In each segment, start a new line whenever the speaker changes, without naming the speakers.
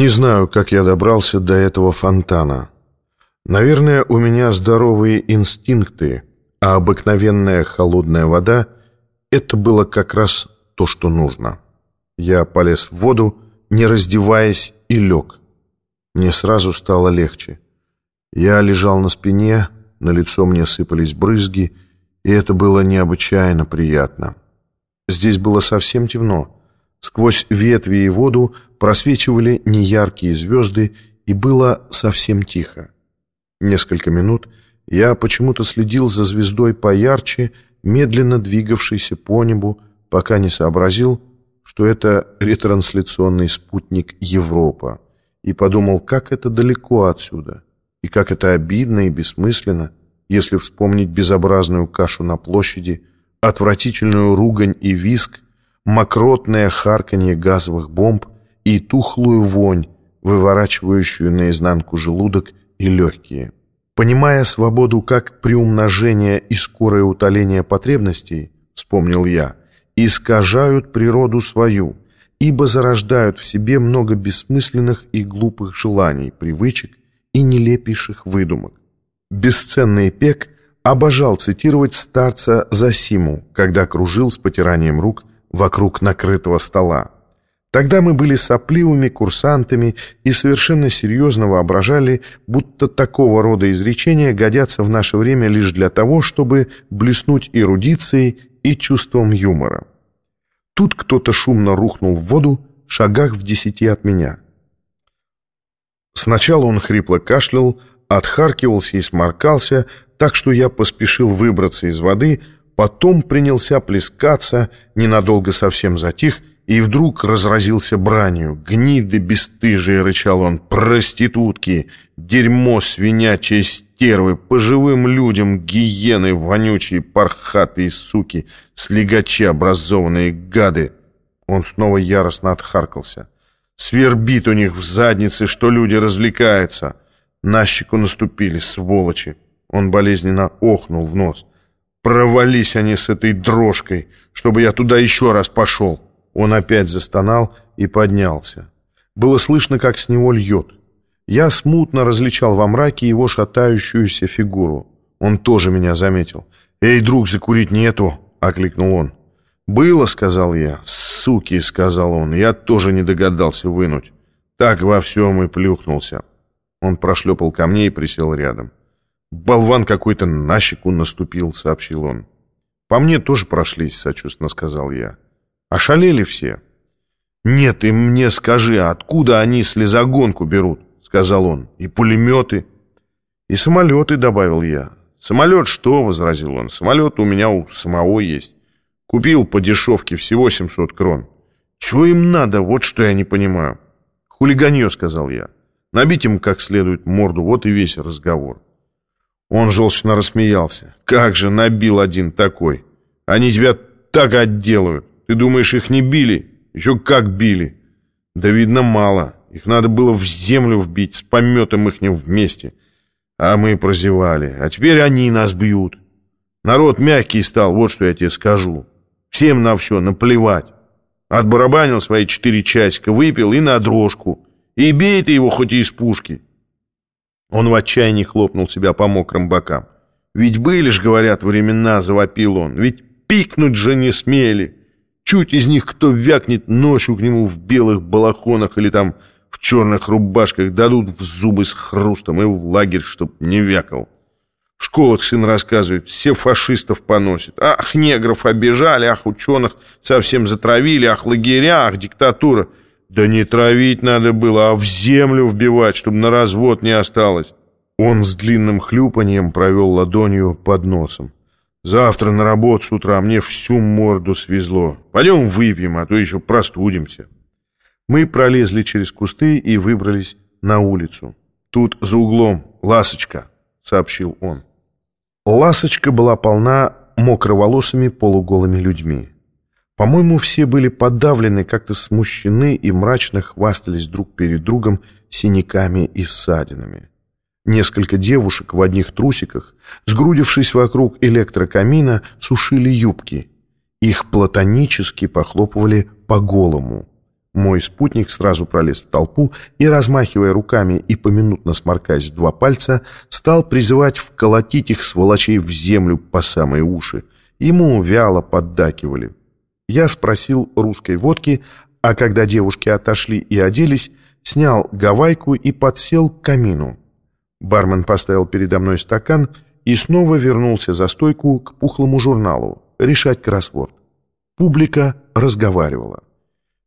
Не знаю, как я добрался до этого фонтана. Наверное, у меня здоровые инстинкты, а обыкновенная холодная вода — это было как раз то, что нужно. Я полез в воду, не раздеваясь, и лег. Мне сразу стало легче. Я лежал на спине, на лицо мне сыпались брызги, и это было необычайно приятно. Здесь было совсем темно. Сквозь ветви и воду просвечивали неяркие звезды, и было совсем тихо. Несколько минут я почему-то следил за звездой поярче, медленно двигавшейся по небу, пока не сообразил, что это ретрансляционный спутник Европа, и подумал, как это далеко отсюда, и как это обидно и бессмысленно, если вспомнить безобразную кашу на площади, отвратительную ругань и виск, мокротное харканье газовых бомб и тухлую вонь, выворачивающую наизнанку желудок и легкие. Понимая свободу как приумножение и скорое утоление потребностей, вспомнил я, искажают природу свою, ибо зарождают в себе много бессмысленных и глупых желаний, привычек и нелепейших выдумок. Бесценный Пек обожал цитировать старца Засиму, когда кружил с потиранием рук вокруг накрытого стола. Тогда мы были сопливыми курсантами и совершенно серьезно воображали, будто такого рода изречения годятся в наше время лишь для того, чтобы блеснуть эрудицией и чувством юмора. Тут кто-то шумно рухнул в воду, шагах в десяти от меня. Сначала он хрипло кашлял, отхаркивался и сморкался, так что я поспешил выбраться из воды, потом принялся плескаться, ненадолго совсем затих и вдруг разразился бранью. «Гниды бесстыжие!» — рычал он. «Проститутки! Дерьмо свинячие стервы! По живым людям гиены вонючие, пархатые суки! Слегачи образованные гады!» Он снова яростно отхаркался. «Свербит у них в заднице, что люди развлекаются!» На щеку наступили, сволочи. Он болезненно охнул в нос. «Провались они с этой дрожкой, чтобы я туда еще раз пошел!» Он опять застонал и поднялся. Было слышно, как с него льет. Я смутно различал во мраке его шатающуюся фигуру. Он тоже меня заметил. «Эй, друг, закурить нету!» — окликнул он. «Было», — сказал я. «Суки», — сказал он. «Я тоже не догадался вынуть. Так во всем и плюхнулся». Он прошлепал ко мне и присел рядом. «Болван какой-то на щеку наступил», — сообщил он. «По мне тоже прошлись», — сочувственно сказал я. Ошалели все. «Нет, ты мне скажи, откуда они слезогонку берут?» — сказал он. «И пулеметы?» «И самолеты», — добавил я. «Самолет что?» — возразил он. «Самолет у меня у самого есть. Купил по дешевке всего 700 крон. Чего им надо, вот что я не понимаю». «Хулиганье», — сказал я. «Набить им как следует морду, вот и весь разговор». Он желчно рассмеялся. «Как же набил один такой! Они тебя так отделают!» Ты думаешь, их не били? Еще как били. Да, видно, мало. Их надо было в землю вбить, с пометом ихним вместе. А мы прозевали. А теперь они нас бьют. Народ мягкий стал, вот что я тебе скажу. Всем на все наплевать. Отбарабанил свои четыре часика, выпил и на дрожку. И бей ты его хоть и из пушки. Он в отчаянии хлопнул себя по мокрым бокам. Ведь были ж, говорят, времена, завопил он. Ведь пикнуть же не смели. Чуть из них кто вякнет ночью к нему в белых балахонах или там в черных рубашках, дадут в зубы с хрустом и в лагерь, чтоб не вякал. В школах сын рассказывает, все фашистов поносят. Ах, негров обижали, ах, ученых совсем затравили, ах, лагеря, ах, диктатура. Да не травить надо было, а в землю вбивать, чтобы на развод не осталось. Он с длинным хлюпаньем провел ладонью под носом. Завтра на работу с утра мне всю морду свезло. Пойдем выпьем, а то еще простудимся. Мы пролезли через кусты и выбрались на улицу. Тут за углом Ласочка, сообщил он. Ласочка была полна мокроволосыми полуголыми людьми. По-моему, все были подавлены, как-то смущены и мрачно хвастались друг перед другом синяками и ссадинами. Несколько девушек в одних трусиках, сгрудившись вокруг электрокамина, сушили юбки. Их платонически похлопывали по голому. Мой спутник сразу пролез в толпу и, размахивая руками и поминутно сморкаясь в два пальца, стал призывать вколотить их сволочей в землю по самые уши. Ему вяло поддакивали. Я спросил русской водки, а когда девушки отошли и оделись, снял гавайку и подсел к камину. Бармен поставил передо мной стакан и снова вернулся за стойку к пухлому журналу решать кроссворд. Публика разговаривала.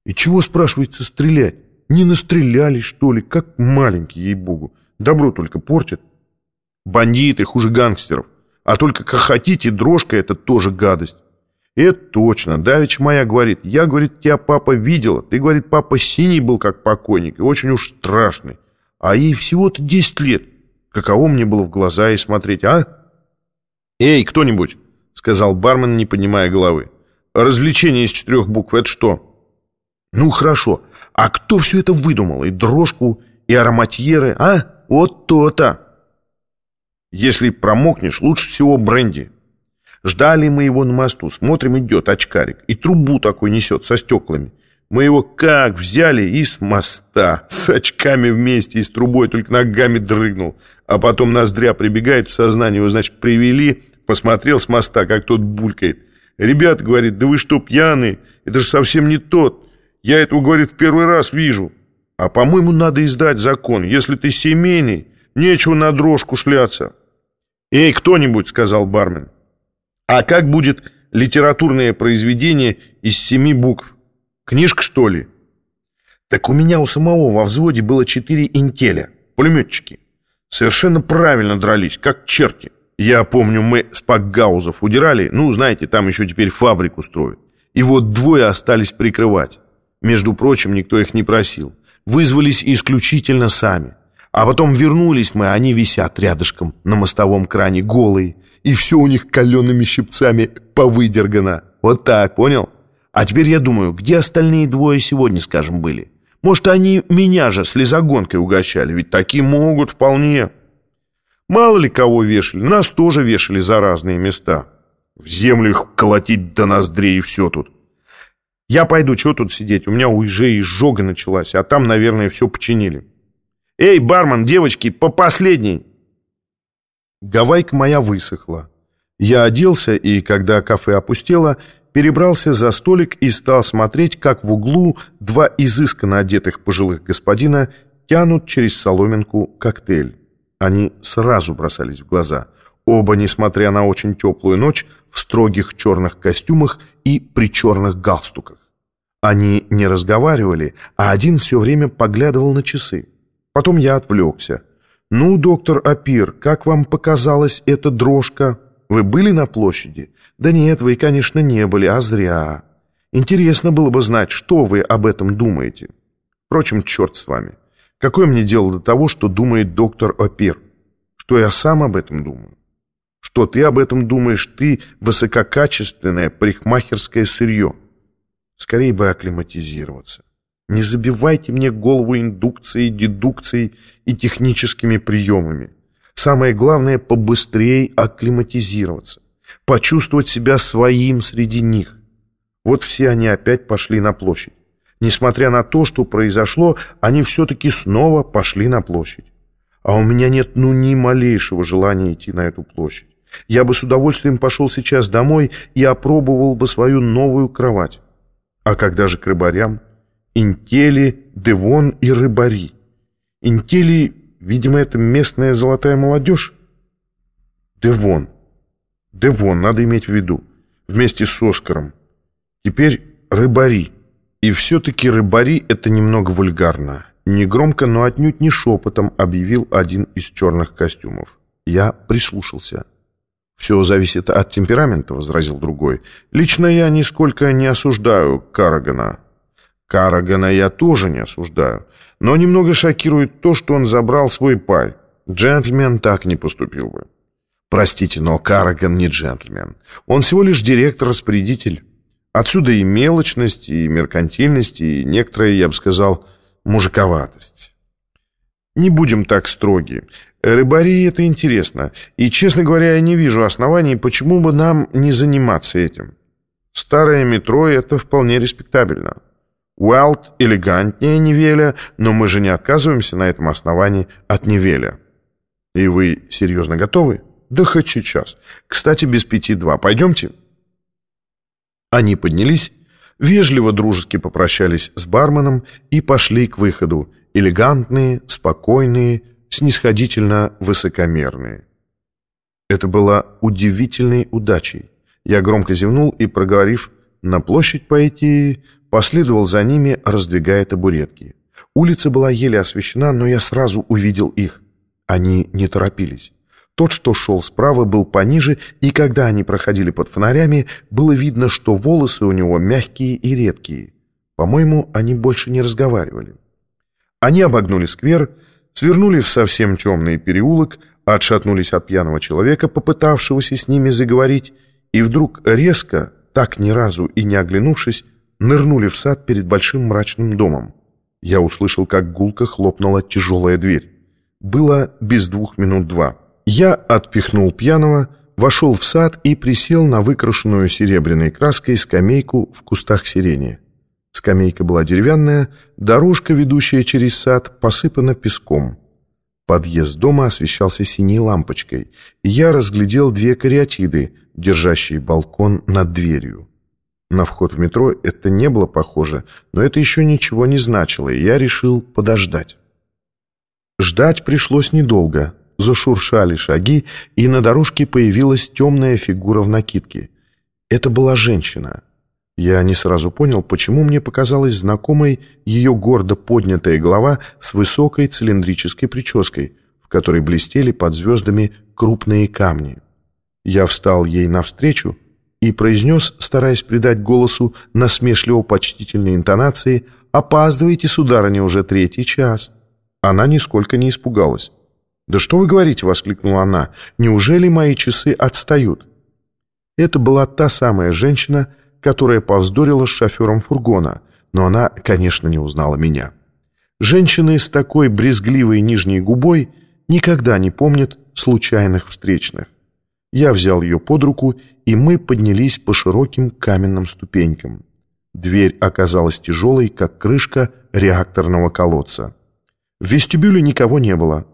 И чего, спрашивается, стрелять? Не настрелялись, что ли, как маленькие, ей-богу. Добро только портят. Бандиты хуже гангстеров. А только как хотите, дрожка — это тоже гадость. Это точно. Давич моя говорит. Я, говорит, тебя папа видела. Ты, говорит, папа синий был, как покойник, и очень уж страшный. А ей всего-то 10 лет. Каково мне было в глаза и смотреть, а? «Эй, кто-нибудь!» — сказал бармен, не поднимая головы. «Развлечение из четырех букв — это что?» Ну, хорошо. А кто все это выдумал? И дрожку, и ароматьеры, а? Вот то-то. Если промокнешь, лучше всего бренди. Ждали мы его на мосту. Смотрим, идет очкарик. И трубу такой несет со стеклами. Мы его как взяли и с моста. С очками вместе и с трубой, только ногами дрыгнул. А потом ноздря прибегает в сознание. Его, значит, привели, посмотрел с моста, как тот булькает. Ребята, говорит, да вы что, пьяные? Это же совсем не тот. Я этого, говорит, в первый раз вижу. А, по-моему, надо издать закон. Если ты семейный, нечего на дрожку шляться. «Эй, кто-нибудь», — сказал бармен. «А как будет литературное произведение из семи букв? Книжка, что ли?» «Так у меня у самого во взводе было четыре интеля, пулеметчики. Совершенно правильно дрались, как черти. Я помню, мы с Пакгаузов удирали, ну, знаете, там еще теперь фабрику строят. И вот двое остались прикрывать. Между прочим, никто их не просил. Вызвались исключительно сами. А потом вернулись мы, они висят рядышком на мостовом кране, голые. И все у них калеными щипцами повыдергано. Вот так, понял? А теперь я думаю, где остальные двое сегодня, скажем, были? Может, они меня же слезогонкой угощали, ведь такие могут вполне. Мало ли кого вешали, нас тоже вешали за разные места. В землю их колотить до ноздрей и все тут. Я пойду, что тут сидеть? У меня уже изжога началась, а там, наверное, все починили. Эй, бармен, девочки, по последней. Гавайка моя высохла. Я оделся и, когда кафе опустело, перебрался за столик и стал смотреть, как в углу два изысканно одетых пожилых господина тянут через соломинку коктейль. Они сразу бросались в глаза. Оба, несмотря на очень теплую ночь, в строгих черных костюмах и при черных галстуках. Они не разговаривали, а один все время поглядывал на часы. Потом я отвлекся. «Ну, доктор Апир, как вам показалась эта дрожка? Вы были на площади?» «Да нет, вы, конечно, не были, а зря. Интересно было бы знать, что вы об этом думаете. Впрочем, черт с вами. Какое мне дело до того, что думает доктор Апир? Что я сам об этом думаю?» Что ты об этом думаешь? Ты высококачественное парикмахерское сырье. Скорее бы акклиматизироваться. Не забивайте мне голову индукцией, дедукцией и техническими приемами. Самое главное – побыстрее акклиматизироваться. Почувствовать себя своим среди них. Вот все они опять пошли на площадь. Несмотря на то, что произошло, они все-таки снова пошли на площадь. А у меня нет ну ни малейшего желания идти на эту площадь. Я бы с удовольствием пошел сейчас домой и опробовал бы свою новую кровать. А когда же к рыбарям? Интели, Девон и рыбари. Интели, видимо, это местная золотая молодежь. Девон. Девон, надо иметь в виду. Вместе с Оскаром. Теперь рыбари. И все-таки рыбари это немного вульгарно. Негромко, но отнюдь не шепотом объявил один из черных костюмов. Я прислушался. «Все зависит от темперамента», — возразил другой. «Лично я нисколько не осуждаю Карагана». Карагана я тоже не осуждаю, но немного шокирует то, что он забрал свой пай. Джентльмен так не поступил бы. Простите, но Караган не джентльмен. Он всего лишь директор-распорядитель. Отсюда и мелочность, и меркантильность, и некоторая, я бы сказал, мужиковатость. Не будем так строги. Рыбари это интересно. И, честно говоря, я не вижу оснований, почему бы нам не заниматься этим. Старое метро это вполне респектабельно. Уайлд элегантнее Невеля, но мы же не отказываемся на этом основании от Невеля. И вы серьезно готовы? Да хоть сейчас. Кстати, без пяти два. Пойдемте?» Они поднялись, вежливо дружески попрощались с барменом и пошли к выходу, элегантные, спокойные, снисходительно высокомерные. Это было удивительной удачей. Я громко зевнул и, проговорив «на площадь пойти», последовал за ними, раздвигая табуретки. Улица была еле освещена, но я сразу увидел их. Они не торопились. Тот, что шел справа, был пониже, и когда они проходили под фонарями, было видно, что волосы у него мягкие и редкие. По-моему, они больше не разговаривали. Они обогнули сквер, свернули в совсем темный переулок, отшатнулись от пьяного человека, попытавшегося с ними заговорить, и вдруг резко, так ни разу и не оглянувшись, нырнули в сад перед большим мрачным домом. Я услышал, как гулко хлопнула тяжелая дверь. Было без двух минут два. Я отпихнул пьяного, вошел в сад и присел на выкрашенную серебряной краской скамейку в кустах сирени. Скамейка была деревянная, дорожка, ведущая через сад, посыпана песком. Подъезд дома освещался синей лампочкой, и я разглядел две кариатиды, держащие балкон над дверью. На вход в метро это не было похоже, но это еще ничего не значило, и я решил подождать. Ждать пришлось недолго. Зашуршали шаги, и на дорожке появилась темная фигура в накидке. Это была женщина. Я не сразу понял, почему мне показалась знакомой ее гордо поднятая голова с высокой цилиндрической прической, в которой блестели под звездами крупные камни. Я встал ей навстречу и произнес, стараясь придать голосу насмешливо-почтительной интонации, «Опаздываете, сударыня, уже третий час». Она нисколько не испугалась. «Да что вы говорите?» — воскликнула она. «Неужели мои часы отстают?» Это была та самая женщина, которая повздорила с шофером фургона, но она, конечно, не узнала меня. Женщины с такой брезгливой нижней губой никогда не помнят случайных встречных. Я взял ее под руку, и мы поднялись по широким каменным ступенькам. Дверь оказалась тяжелой, как крышка реакторного колодца. В вестибюле никого не было.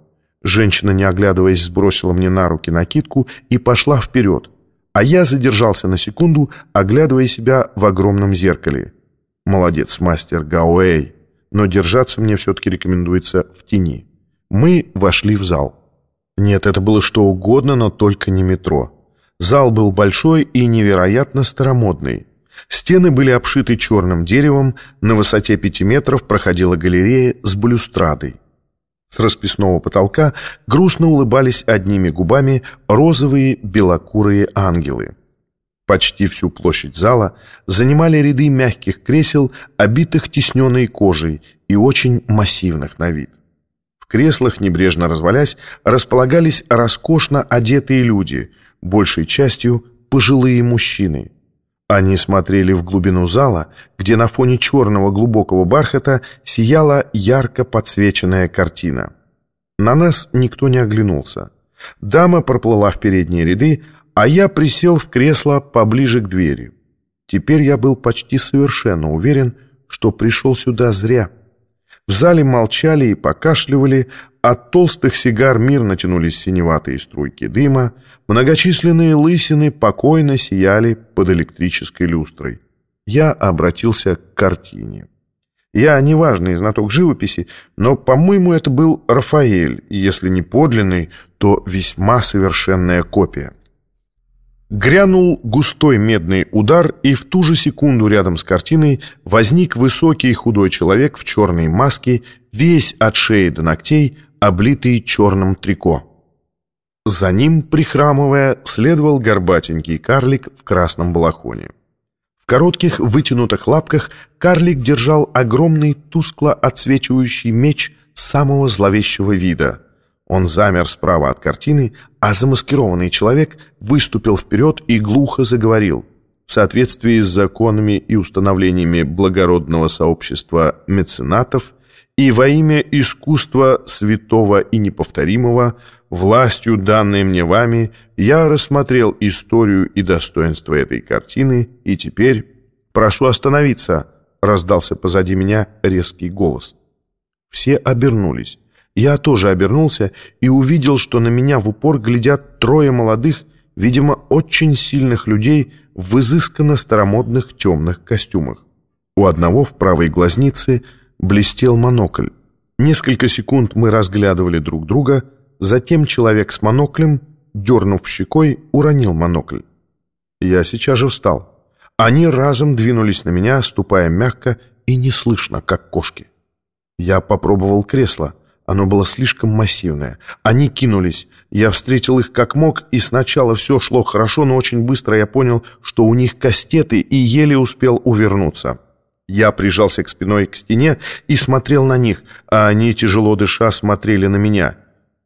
Женщина, не оглядываясь, сбросила мне на руки накидку и пошла вперед, а я задержался на секунду, оглядывая себя в огромном зеркале. Молодец, мастер Гауэй, но держаться мне все-таки рекомендуется в тени. Мы вошли в зал. Нет, это было что угодно, но только не метро. Зал был большой и невероятно старомодный. Стены были обшиты черным деревом, на высоте пяти метров проходила галерея с балюстрадой. С расписного потолка грустно улыбались одними губами розовые белокурые ангелы. Почти всю площадь зала занимали ряды мягких кресел, обитых тесненной кожей и очень массивных на вид. Креслах, небрежно развалясь, располагались роскошно одетые люди, большей частью пожилые мужчины – они смотрели в глубину зала, где на фоне черного глубокого бархата сияла ярко подсвеченная картина. На нас никто не оглянулся. Дама проплыла в передние ряды, а я присел в кресло поближе к двери. Теперь я был почти совершенно уверен, что пришел сюда зря. В зале молчали и покашливали, от толстых сигар мирно тянулись синеватые струйки дыма, многочисленные лысины покойно сияли под электрической люстрой. Я обратился к картине. Я неважный знаток живописи, но, по-моему, это был Рафаэль, и если не подлинный, то весьма совершенная копия. Грянул густой медный удар, и в ту же секунду рядом с картиной возник высокий худой человек в черной маске, весь от шеи до ногтей, облитый черным трико. За ним, прихрамывая, следовал горбатенький карлик в красном балахоне. В коротких вытянутых лапках карлик держал огромный тускло отсвечивающий меч самого зловещего вида — он замер справа от картины, а замаскированный человек выступил вперед и глухо заговорил. В соответствии с законами и установлениями благородного сообщества меценатов и во имя искусства святого и неповторимого, властью, данной мне вами, я рассмотрел историю и достоинство этой картины, и теперь прошу остановиться, — раздался позади меня резкий голос. Все обернулись. Я тоже обернулся и увидел, что на меня в упор глядят трое молодых, видимо, очень сильных людей в изысканно старомодных темных костюмах. У одного в правой глазнице блестел монокль. Несколько секунд мы разглядывали друг друга, затем человек с моноклем, дернув щекой, уронил монокль. Я сейчас же встал. Они разом двинулись на меня, ступая мягко и неслышно, как кошки. Я попробовал кресло. Оно было слишком массивное. Они кинулись. Я встретил их как мог, и сначала все шло хорошо, но очень быстро я понял, что у них кастеты, и еле успел увернуться. Я прижался к спиной к стене и смотрел на них, а они, тяжело дыша, смотрели на меня.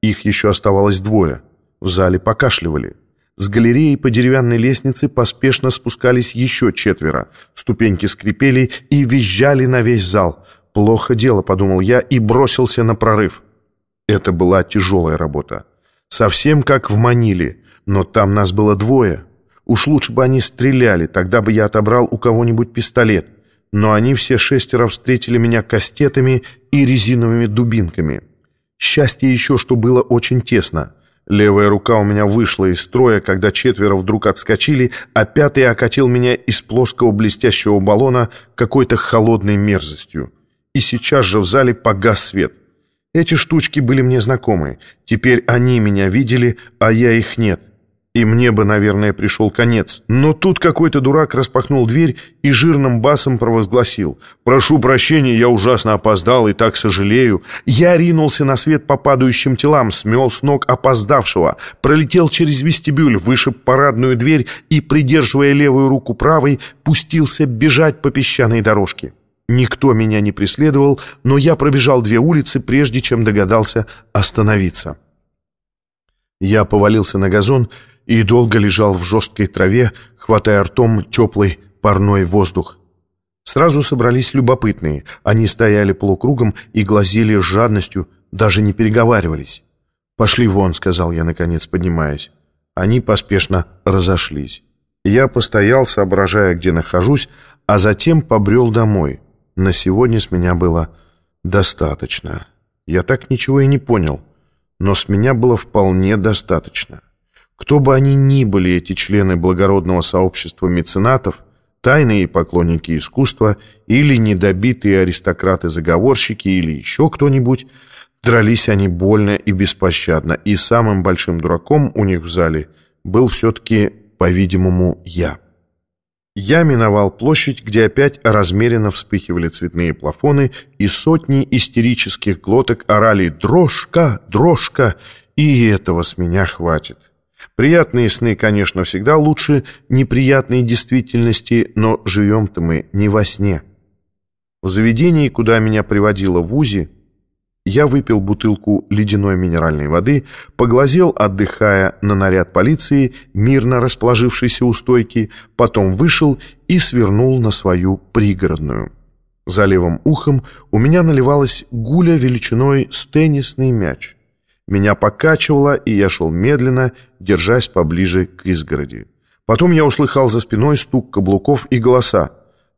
Их еще оставалось двое. В зале покашливали. С галереи по деревянной лестнице поспешно спускались еще четверо. Ступеньки скрипели и визжали на весь зал. «Плохо дело», — подумал я и бросился на прорыв. Это была тяжелая работа. Совсем как в Маниле, но там нас было двое. Уж лучше бы они стреляли, тогда бы я отобрал у кого-нибудь пистолет. Но они все шестеро встретили меня кастетами и резиновыми дубинками. Счастье еще, что было очень тесно. Левая рука у меня вышла из строя, когда четверо вдруг отскочили, а пятый окатил меня из плоского блестящего баллона какой-то холодной мерзостью. И сейчас же в зале погас свет. Эти штучки были мне знакомы. Теперь они меня видели, а я их нет. И мне бы, наверное, пришел конец. Но тут какой-то дурак распахнул дверь и жирным басом провозгласил. «Прошу прощения, я ужасно опоздал и так сожалею». Я ринулся на свет по падающим телам, смел с ног опоздавшего, пролетел через вестибюль, вышиб парадную дверь и, придерживая левую руку правой, пустился бежать по песчаной дорожке. Никто меня не преследовал, но я пробежал две улицы, прежде чем догадался остановиться. Я повалился на газон и долго лежал в жесткой траве, хватая ртом теплый парной воздух. Сразу собрались любопытные. Они стояли полукругом и глазели с жадностью, даже не переговаривались. «Пошли вон», — сказал я, наконец, поднимаясь. Они поспешно разошлись. Я постоял, соображая, где нахожусь, а затем побрел домой. На сегодня с меня было достаточно. Я так ничего и не понял, но с меня было вполне достаточно. Кто бы они ни были, эти члены благородного сообщества меценатов, тайные поклонники искусства или недобитые аристократы-заговорщики или еще кто-нибудь, дрались они больно и беспощадно, и самым большим дураком у них в зале был все-таки, по-видимому, я. Я миновал площадь, где опять размеренно вспыхивали цветные плафоны, и сотни истерических глоток орали «Дрожка! Дрожка!» И этого с меня хватит. Приятные сны, конечно, всегда лучше неприятной действительности, но живем-то мы не во сне. В заведении, куда меня приводило в УЗИ, я выпил бутылку ледяной минеральной воды, поглазел, отдыхая на наряд полиции, мирно расположившийся у стойки, потом вышел и свернул на свою пригородную. За левым ухом у меня наливалась гуля величиной с теннисный мяч. Меня покачивало, и я шел медленно, держась поближе к изгороди. Потом я услыхал за спиной стук каблуков и голоса.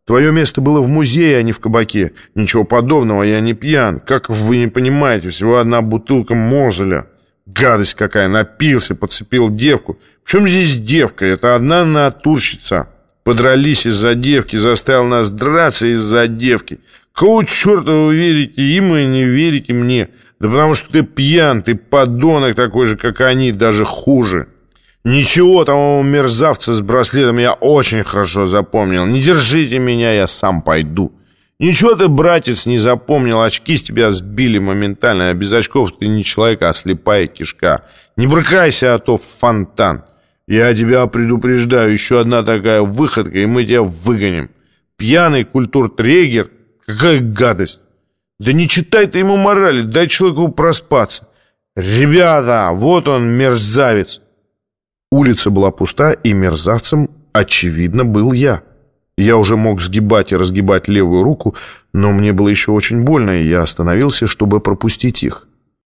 Твое место было в музее, а не в кабаке. Ничего подобного, я не пьян. Как вы не понимаете, всего одна бутылка Мозеля. Гадость какая, напился, подцепил девку. В чем здесь девка? Это одна натурщица. Подрались из-за девки, заставил нас драться из-за девки. Кого черта вы верите им и не верите мне? Да потому что ты пьян, ты подонок такой же, как они, даже хуже. Ничего, того мерзавца с браслетом я очень хорошо запомнил. Не держите меня, я сам пойду. Ничего ты, братец, не запомнил. Очки с тебя сбили моментально. А без очков ты не человек, а слепая кишка. Не брыкайся, а то фонтан. Я тебя предупреждаю, еще одна такая выходка, и мы тебя выгоним. Пьяный культуртрегер? Какая гадость. Да не читай ты ему морали, дай человеку проспаться. Ребята, вот он, мерзавец. Улица была пуста, и мерзавцем, очевидно, был я. Я уже мог сгибать и разгибать левую руку, но мне было еще очень больно, и я остановился, чтобы пропустить их.